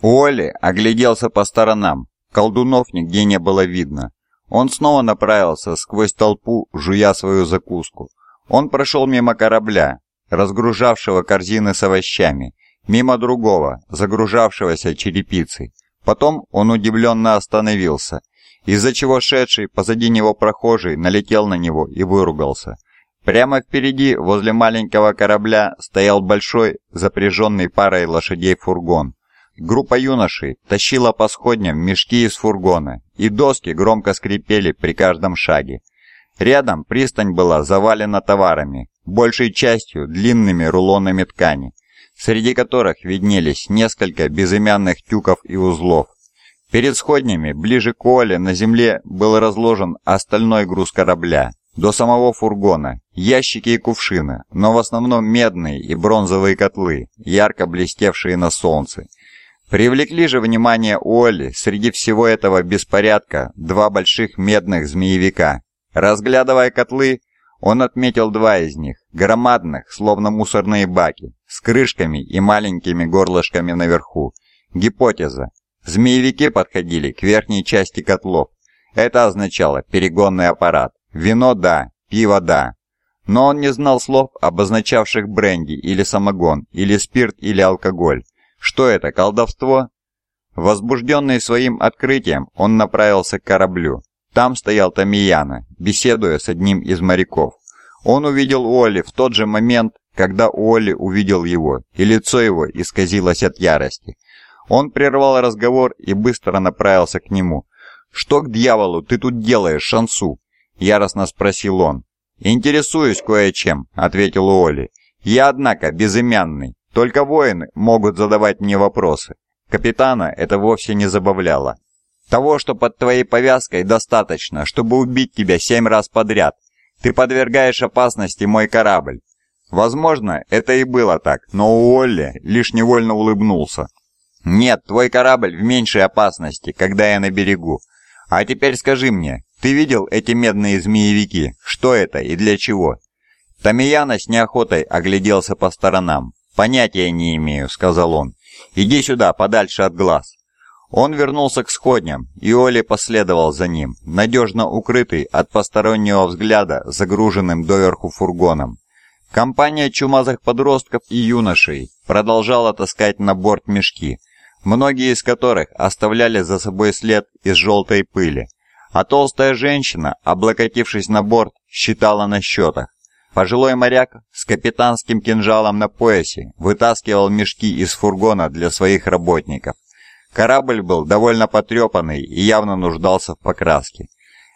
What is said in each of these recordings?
Уолли огляделся по сторонам. Колдунов нигде не было видно. Он снова направился сквозь толпу, жуя свою закуску. Он прошел мимо корабля, разгружавшего корзины с овощами, мимо другого, загружавшегося черепицей. Потом он удивленно остановился, из-за чего шедший позади него прохожий налетел на него и выругался. Прямо впереди, возле маленького корабля, стоял большой, запряженный парой лошадей фургон. Группа юношей тащила по сходням мешки из фургона, и доски громко скрипели при каждом шаге. Рядом пристань была завалена товарами, большей частью длинными рулонами ткани, среди которых виднелись несколько безымянных тюков и узлов. Перед сходнями, ближе к Оле, на земле был разложен остальной груз корабля, до самого фургона, ящики и кувшины, но в основном медные и бронзовые котлы, ярко блестевшие на солнце. Привлекли же внимание Уолли среди всего этого беспорядка два больших медных змеевика. Разглядывая котлы, он отметил два из них, громадных, словно мусорные баки, с крышками и маленькими горлышками наверху. Гипотеза. Змеевики подходили к верхней части котлов. Это означало перегонный аппарат. Вино – да, пиво – да. Но он не знал слов, обозначавших бренди или самогон, или спирт, или алкоголь. Что это, колдовство? Возбужденный своим открытием, он направился к кораблю. Там стоял Тамияна, беседуя с одним из моряков. Он увидел Уолли в тот же момент, когда Уолли увидел его, и лицо его исказилось от ярости. Он прервал разговор и быстро направился к нему. «Что к дьяволу ты тут делаешь, Шансу?» – яростно спросил он. «Интересуюсь кое-чем», – ответил Уолли. «Я, однако, безымянный. Только воины могут задавать мне вопросы. Капитана это вовсе не забавляло. Того, что под твоей повязкой, достаточно, чтобы убить тебя семь раз подряд. Ты подвергаешь опасности мой корабль. Возможно, это и было так, но Уолли лишь невольно улыбнулся. Нет, твой корабль в меньшей опасности, когда я на берегу. А теперь скажи мне, ты видел эти медные змеевики? Что это и для чего? Тамияна с неохотой огляделся по сторонам. «Понятия не имею», — сказал он. «Иди сюда, подальше от глаз». Он вернулся к сходням, и Оли последовал за ним, надежно укрытый от постороннего взгляда загруженным доверху фургоном. Компания чумазых подростков и юношей продолжала таскать на борт мешки, многие из которых оставляли за собой след из желтой пыли, а толстая женщина, облокотившись на борт, считала на счетах. Пожилой моряк с капитанским кинжалом на поясе вытаскивал мешки из фургона для своих работников. Корабль был довольно потрепанный и явно нуждался в покраске.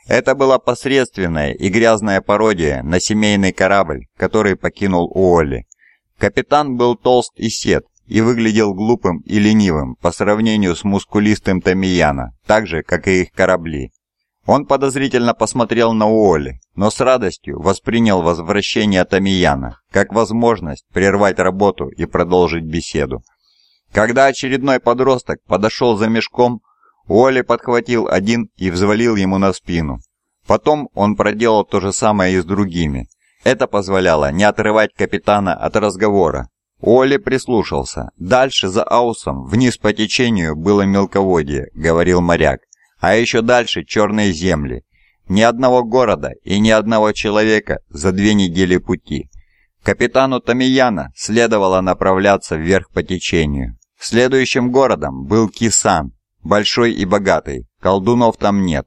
Это была посредственная и грязная пародия на семейный корабль, который покинул Уолли. Капитан был толст и сед и выглядел глупым и ленивым по сравнению с мускулистым Тамияна, так же, как и их корабли. Он подозрительно посмотрел на Уолли, но с радостью воспринял возвращение Тамияна как возможность прервать работу и продолжить беседу. Когда очередной подросток подошел за мешком, Уолли подхватил один и взвалил ему на спину. Потом он проделал то же самое и с другими. Это позволяло не отрывать капитана от разговора. Уолли прислушался. Дальше за Аусом, вниз по течению, было мелководье, говорил моряк. А еще дальше черные земли. Ни одного города и ни одного человека за две недели пути. Капитану Тамияна следовало направляться вверх по течению. Следующим городом был Кисан, большой и богатый, колдунов там нет.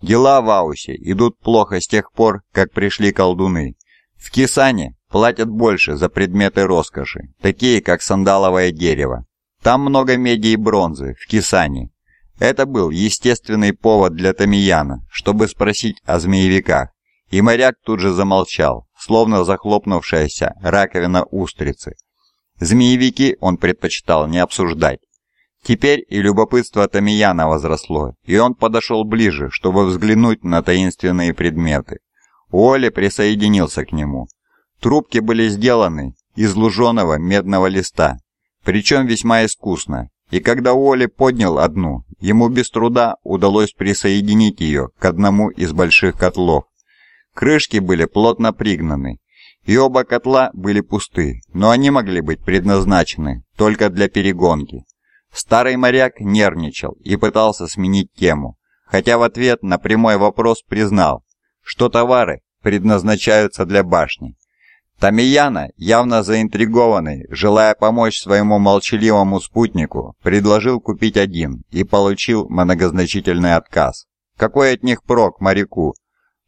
Дела в Аусе идут плохо с тех пор, как пришли колдуны. В Кисане платят больше за предметы роскоши, такие как сандаловое дерево. Там много меди и бронзы, в Кисане, это был естественный повод для Тамияна, чтобы спросить о змеевиках, и моряк тут же замолчал, словно захлопнувшаяся раковина устрицы. Змеевики он предпочитал не обсуждать. Теперь и любопытство Тамияна возросло, и он подошел ближе, чтобы взглянуть на таинственные предметы. Уолли присоединился к нему. Трубки были сделаны из луженого медного листа, причем весьма искусно, и когда Уолли поднял одну, ему без труда удалось присоединить ее к одному из больших котлов. Крышки были плотно пригнаны, и оба котла были пусты, но они могли быть предназначены только для перегонки. Старый моряк нервничал и пытался сменить тему, хотя в ответ на прямой вопрос признал, что товары предназначаются для башни. Тамияна, явно заинтригованный, желая помочь своему молчаливому спутнику, предложил купить один и получил многозначительный отказ. «Какой от них прок моряку?»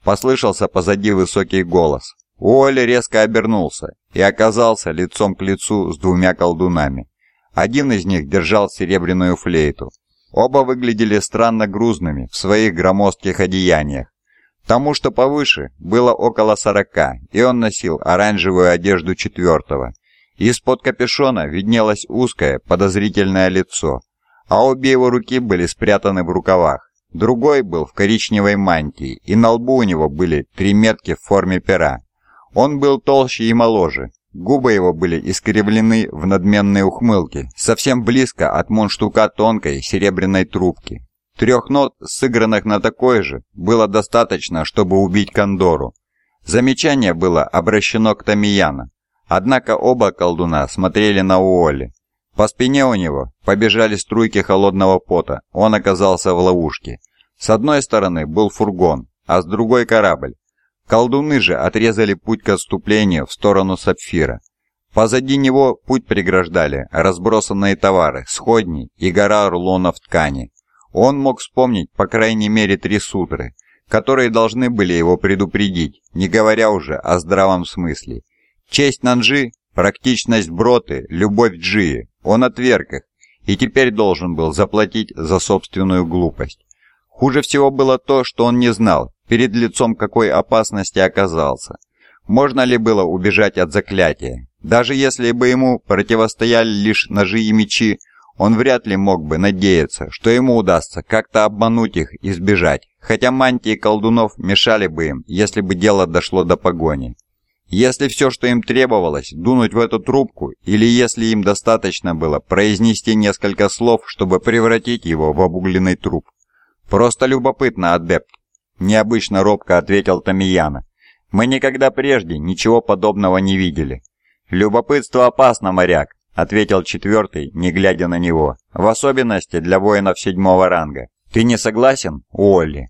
Послышался позади высокий голос. Уолли резко обернулся и оказался лицом к лицу с двумя колдунами. Один из них держал серебряную флейту. Оба выглядели странно грузными в своих громоздких одеяниях. Тому, что повыше, было около сорока, и он носил оранжевую одежду четвертого. Из-под капюшона виднелось узкое, подозрительное лицо, а обе его руки были спрятаны в рукавах. Другой был в коричневой мантии, и на лбу у него были три метки в форме пера. Он был толще и моложе, губы его были искривлены в надменной ухмылке, совсем близко от монштука тонкой серебряной трубки. Трех нот, сыгранных на такой же, было достаточно, чтобы убить Кондору. Замечание было обращено к Тамияна, однако оба колдуна смотрели на Уолли. По спине у него побежали струйки холодного пота, он оказался в ловушке. С одной стороны был фургон, а с другой корабль. Колдуны же отрезали путь к отступлению в сторону Сапфира. Позади него путь преграждали разбросанные товары, сходни и гора рулонов ткани. Он мог вспомнить по крайней мере три сутры, которые должны были его предупредить, не говоря уже о здравом смысле. Честь Нанджи, практичность Броты, любовь Джии, он отверг их, и теперь должен был заплатить за собственную глупость. Хуже всего было то, что он не знал, перед лицом какой опасности оказался. Можно ли было убежать от заклятия? Даже если бы ему противостояли лишь ножи и мечи, он вряд ли мог бы надеяться, что ему удастся как-то обмануть их и сбежать, хотя мантии колдунов мешали бы им, если бы дело дошло до погони. Если все, что им требовалось, дунуть в эту трубку, или если им достаточно было произнести несколько слов, чтобы превратить его в обугленный труп. «Просто любопытно, адепт», — необычно робко ответил Тамияна. «Мы никогда прежде ничего подобного не видели». «Любопытство опасно, моряк», — ответил четвертый, не глядя на него. «В особенности для воинов седьмого ранга. Ты не согласен, Уолли?»